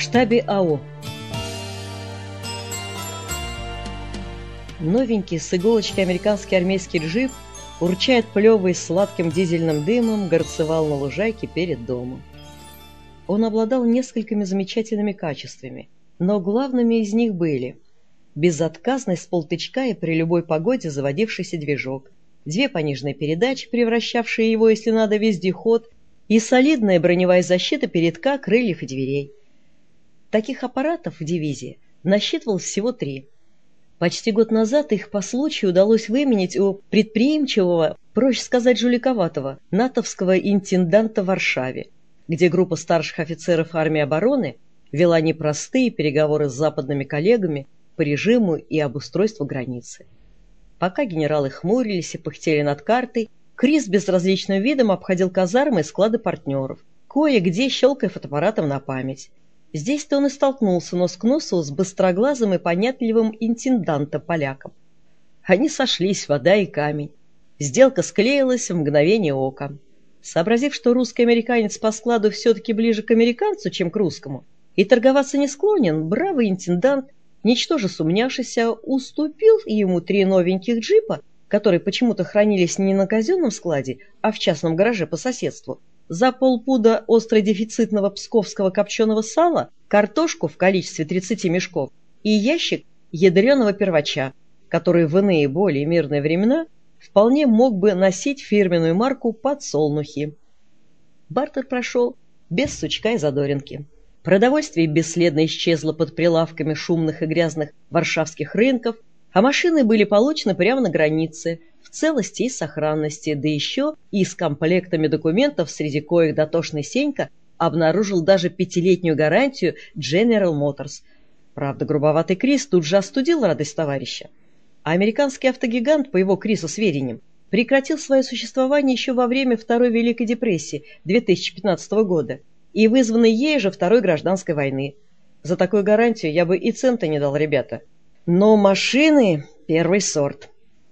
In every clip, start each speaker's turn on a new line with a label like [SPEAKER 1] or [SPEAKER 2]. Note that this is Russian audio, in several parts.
[SPEAKER 1] штабе АО. Новенький с иголочки американский армейский джип, урчая плевой сладким дизельным дымом, горцевал на лужайке перед домом. Он обладал несколькими замечательными качествами, но главными из них были безотказность полтычка и при любой погоде заводившийся движок, две пониженные передачи, превращавшие его, если надо, вездеход, и солидная броневая защита передка, крыльев и дверей. Таких аппаратов в дивизии насчитывалось всего три. Почти год назад их по случаю удалось выменить у предприимчивого, проще сказать жуликоватого, натовского интенданта в Варшаве, где группа старших офицеров армии обороны вела непростые переговоры с западными коллегами по режиму и обустройству границы. Пока генералы хмурились и пыхтели над картой, Крис безразличным видом обходил казармы и склады партнеров, кое-где щелкая фотоаппаратом на память. Здесь-то он и столкнулся нос к носу с быстроглазым и понятливым интендантом-поляком. Они сошлись, вода и камень. Сделка склеилась в мгновение ока. Сообразив, что русский американец по складу все-таки ближе к американцу, чем к русскому, и торговаться не склонен, бравый интендант, ничтоже сумнявшийся, уступил ему три новеньких джипа которые почему-то хранились не на казенном складе, а в частном гараже по соседству, за полпуда остродефицитного псковского копченого сала, картошку в количестве 30 мешков и ящик ядреного первача, который в иные более мирные времена вполне мог бы носить фирменную марку «Подсолнухи». Бартер прошел без сучка и задоринки. Продовольствие бесследно исчезло под прилавками шумных и грязных варшавских рынков, а машины были получены прямо на границе, в целости и сохранности, да еще и с комплектами документов, среди коих дотошный Сенька обнаружил даже пятилетнюю гарантию General Motors. Правда, грубоватый Крис тут же остудил радость товарища. А американский автогигант, по его Крису сведениям, прекратил свое существование еще во время Второй Великой депрессии 2015 года и вызванной ей же Второй гражданской войны. За такую гарантию я бы и цента не дал, ребята. Но машины — первый сорт.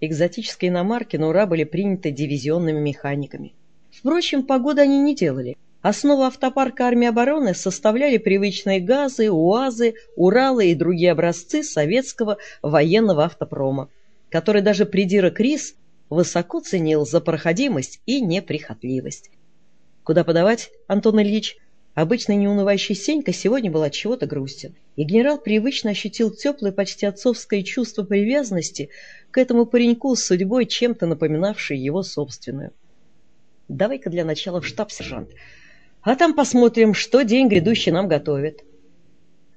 [SPEAKER 1] Экзотические иномарки на ура были приняты дивизионными механиками. Впрочем, погоды они не делали. Основу автопарка армии обороны составляли привычные газы, УАЗы, Уралы и другие образцы советского военного автопрома, который даже придира Крис высоко ценил за проходимость и неприхотливость. Куда подавать, Антон Ильич? Обычно неунывающий Сенька сегодня был от чего-то грустен, и генерал привычно ощутил теплое, почти отцовское чувство привязанности к этому пареньку с судьбой, чем-то напоминавшей его собственную. «Давай-ка для начала в штаб, сержант, а там посмотрим, что день грядущий нам готовит».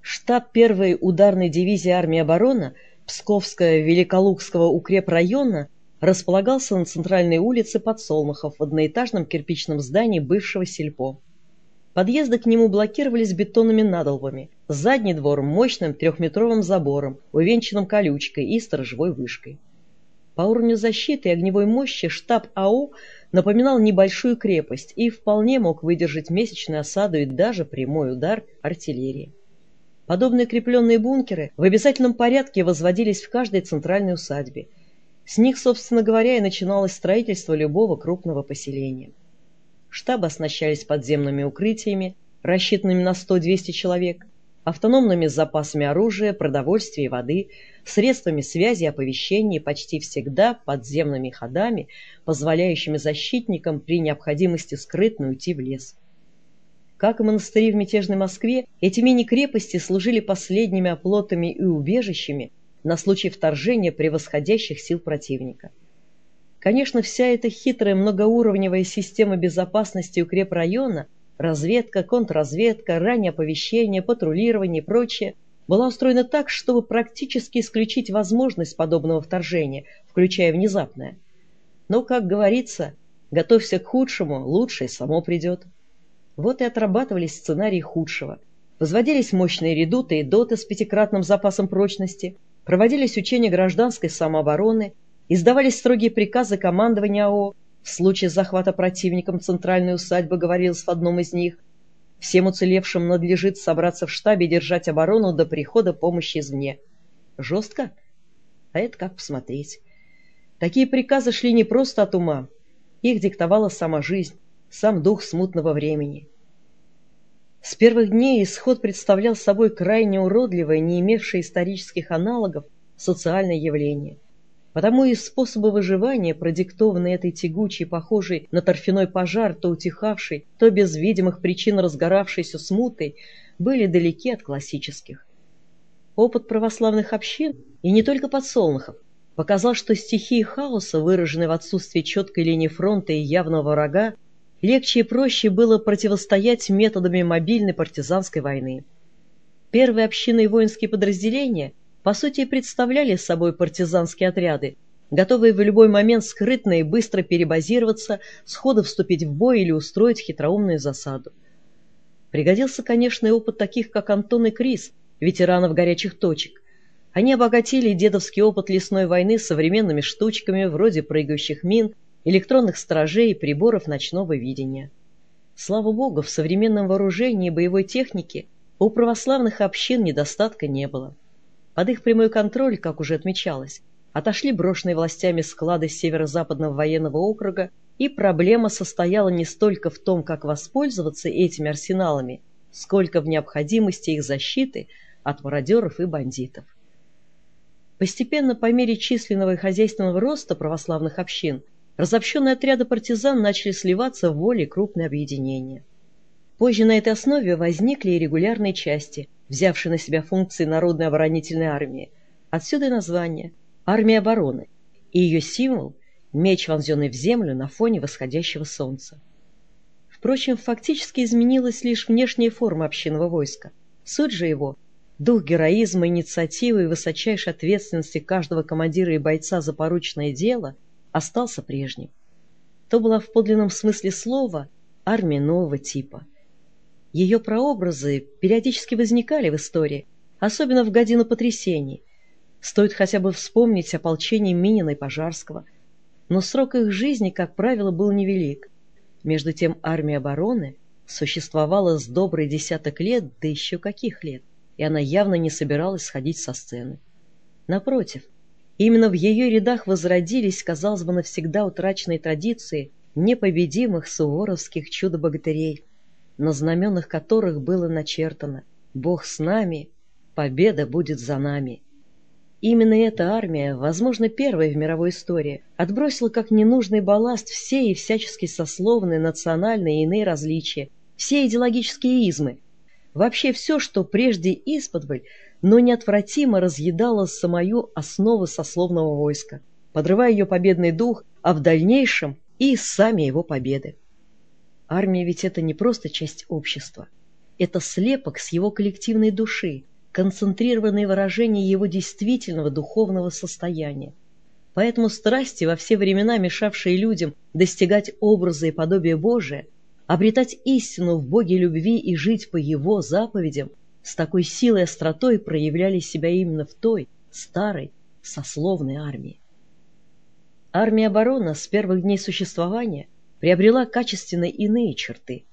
[SPEAKER 1] Штаб первой ударной дивизии армии обороны Псковского Великолукского укрепрайона располагался на центральной улице Подсолнухов в одноэтажном кирпичном здании бывшего сельпо. Подъезды к нему блокировались бетонными надолбами. Задний двор мощным трехметровым забором, увенчанным колючкой и сторожевой вышкой. По уровню защиты и огневой мощи штаб АУ напоминал небольшую крепость и вполне мог выдержать месячную осаду и даже прямой удар артиллерии. Подобные крепленные бункеры в обязательном порядке возводились в каждой центральной усадьбе. С них, собственно говоря, и начиналось строительство любого крупного поселения. Штабы оснащались подземными укрытиями, рассчитанными на 100-200 человек, автономными запасами оружия, продовольствия и воды, средствами связи и оповещения почти всегда подземными ходами, позволяющими защитникам при необходимости скрытно уйти в лес. Как и монастыри в мятежной Москве, эти мини-крепости служили последними оплотами и убежищами на случай вторжения превосходящих сил противника. Конечно, вся эта хитрая многоуровневая система безопасности укрепрайона, разведка, контрразведка, раннее оповещение, патрулирование и прочее, была устроена так, чтобы практически исключить возможность подобного вторжения, включая внезапное. Но, как говорится, готовься к худшему, лучшее само придет. Вот и отрабатывались сценарии худшего. Возводились мощные редуты и доты с пятикратным запасом прочности, проводились учения гражданской самообороны, Издавались строгие приказы командования АО. В случае захвата противником центральной усадьбы говорилось в одном из них. Всем уцелевшим надлежит собраться в штабе и держать оборону до прихода помощи извне. Жестко? А это как посмотреть. Такие приказы шли не просто от ума. Их диктовала сама жизнь, сам дух смутного времени. С первых дней исход представлял собой крайне уродливое, не имевшее исторических аналогов, социальное явление. Потому и способы выживания, продиктованные этой тягучей, похожей на торфяной пожар, то утихавшей, то без видимых причин разгоравшейся смутой, были далеки от классических. Опыт православных общин, и не только подсолнухов, показал, что стихии хаоса, выраженные в отсутствии четкой линии фронта и явного врага, легче и проще было противостоять методами мобильной партизанской войны. Первые общины и воинские подразделения, по сути, представляли собой партизанские отряды, готовые в любой момент скрытно и быстро перебазироваться, сходу вступить в бой или устроить хитроумную засаду. Пригодился, конечно, и опыт таких, как Антон и Крис, ветеранов горячих точек. Они обогатили дедовский опыт лесной войны современными штучками вроде прыгающих мин, электронных сторожей и приборов ночного видения. Слава богу, в современном вооружении и боевой технике у православных общин недостатка не было. Под их прямой контроль, как уже отмечалось, отошли брошенные властями склады северо-западного военного округа, и проблема состояла не столько в том, как воспользоваться этими арсеналами, сколько в необходимости их защиты от мародеров и бандитов. Постепенно, по мере численного и хозяйственного роста православных общин, разобщенные отряды партизан начали сливаться в более крупные объединения. Позже на этой основе возникли и регулярные части, взявшие на себя функции Народной оборонительной армии. Отсюда и название «Армия обороны» и ее символ – меч, вонзенный в землю на фоне восходящего солнца. Впрочем, фактически изменилась лишь внешняя форма общинного войска. Суть же его – дух героизма, инициативы и высочайшей ответственности каждого командира и бойца за порученное дело – остался прежним. То была в подлинном смысле слова армия нового типа. Ее прообразы периодически возникали в истории, особенно в годину потрясений. Стоит хотя бы вспомнить ополчение Минина и Пожарского. Но срок их жизни, как правило, был невелик. Между тем армия обороны существовала с добрый десяток лет, да еще каких лет, и она явно не собиралась сходить со сцены. Напротив, Именно в ее рядах возродились, казалось бы, навсегда утраченные традиции непобедимых суворовских чудо-богатырей, на знаменах которых было начертано «Бог с нами, победа будет за нами». Именно эта армия, возможно, первая в мировой истории, отбросила как ненужный балласт все и всячески сословные, национальные и иные различия, все идеологические измы, вообще все, что прежде исподволь но неотвратимо разъедала самую основу сословного войска, подрывая ее победный дух, а в дальнейшем и сами его победы. Армия ведь это не просто часть общества. Это слепок с его коллективной души, концентрированное выражение его действительного духовного состояния. Поэтому страсти, во все времена мешавшие людям достигать образа и подобия Божия, обретать истину в Боге любви и жить по Его заповедям, с такой силой и остротой проявляли себя именно в той, старой, сословной армии. Армия оборона с первых дней существования приобрела качественно иные черты.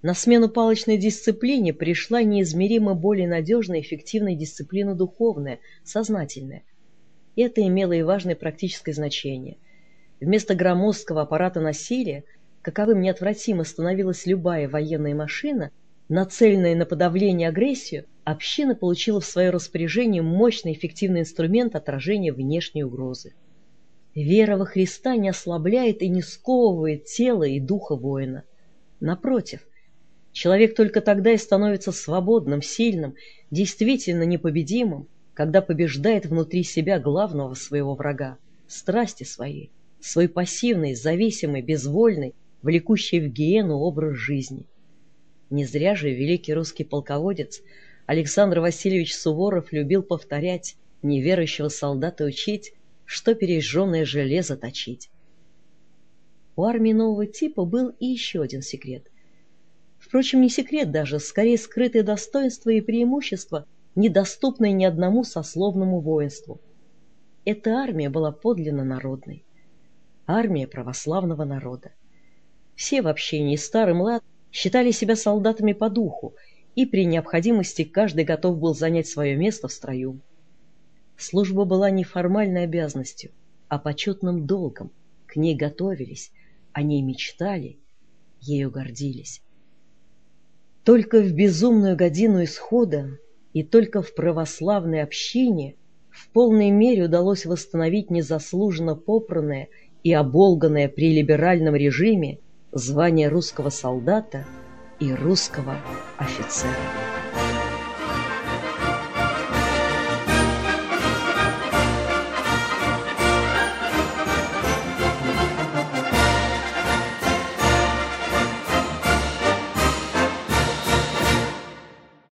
[SPEAKER 1] На смену палочной дисциплине пришла неизмеримо более надежная и эффективная дисциплина духовная, сознательная. Это имело и важное практическое значение. Вместо громоздкого аппарата насилия, каковым неотвратимо становилась любая военная машина, Нацеленная на подавление агрессию, община получила в свое распоряжение мощный эффективный инструмент отражения внешней угрозы. Вера во Христа не ослабляет и не сковывает тело и духа воина. Напротив, человек только тогда и становится свободным, сильным, действительно непобедимым, когда побеждает внутри себя главного своего врага, страсти своей, свой пассивный, зависимый, безвольный, влекущий в гиену образ жизни. Не зря же великий русский полководец Александр Васильевич Суворов любил повторять неверующего солдата учить, что пережженное железо точить. У армии нового типа был и еще один секрет. Впрочем, не секрет даже, скорее скрытое достоинство и преимущество, недоступное ни одному сословному воинству. Эта армия была подлинно народной. Армия православного народа. Все в общении, старый млад, считали себя солдатами по духу, и при необходимости каждый готов был занять свое место в строю. Служба была не формальной обязанностью, а почетным долгом. К ней готовились, о ней мечтали, ею гордились. Только в безумную годину исхода и только в православной общине в полной мере удалось восстановить незаслуженно попранное и оболганное при либеральном режиме звание русского солдата и русского офицера.